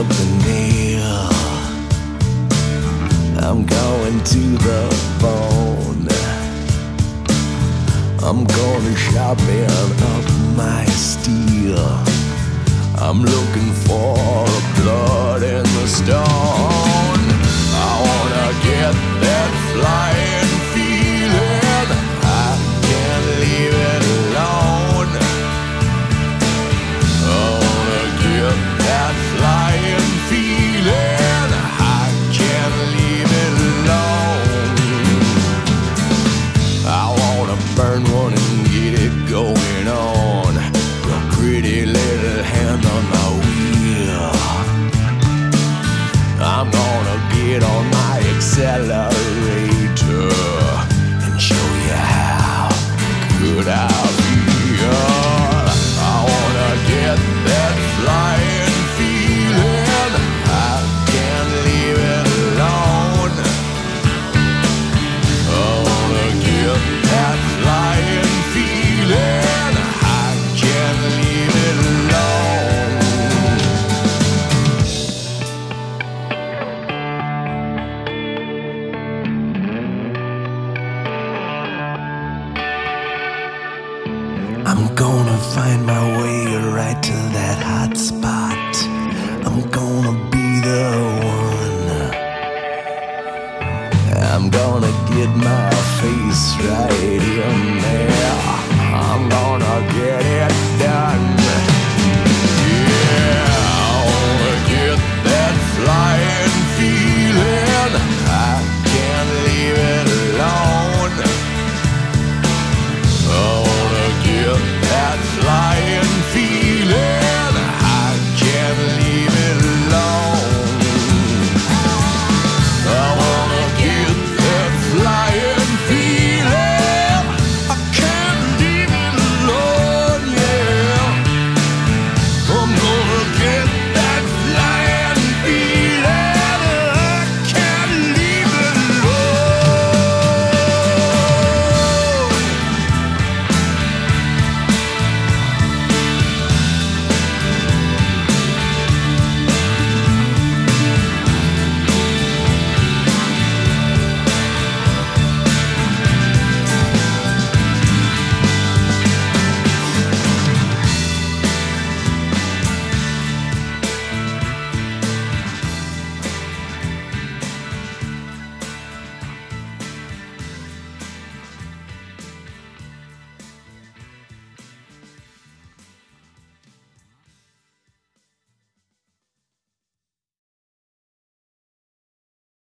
up the nail. I'm going to the bone. I'm gonna shopping up my burn one and get it going on. Your pretty little hand on my wheel. I'm gonna get on my accelerator I'm gonna find my way right to that hot spot. I'm gonna be the one. I'm gonna get my face right in there. I'm gonna get it.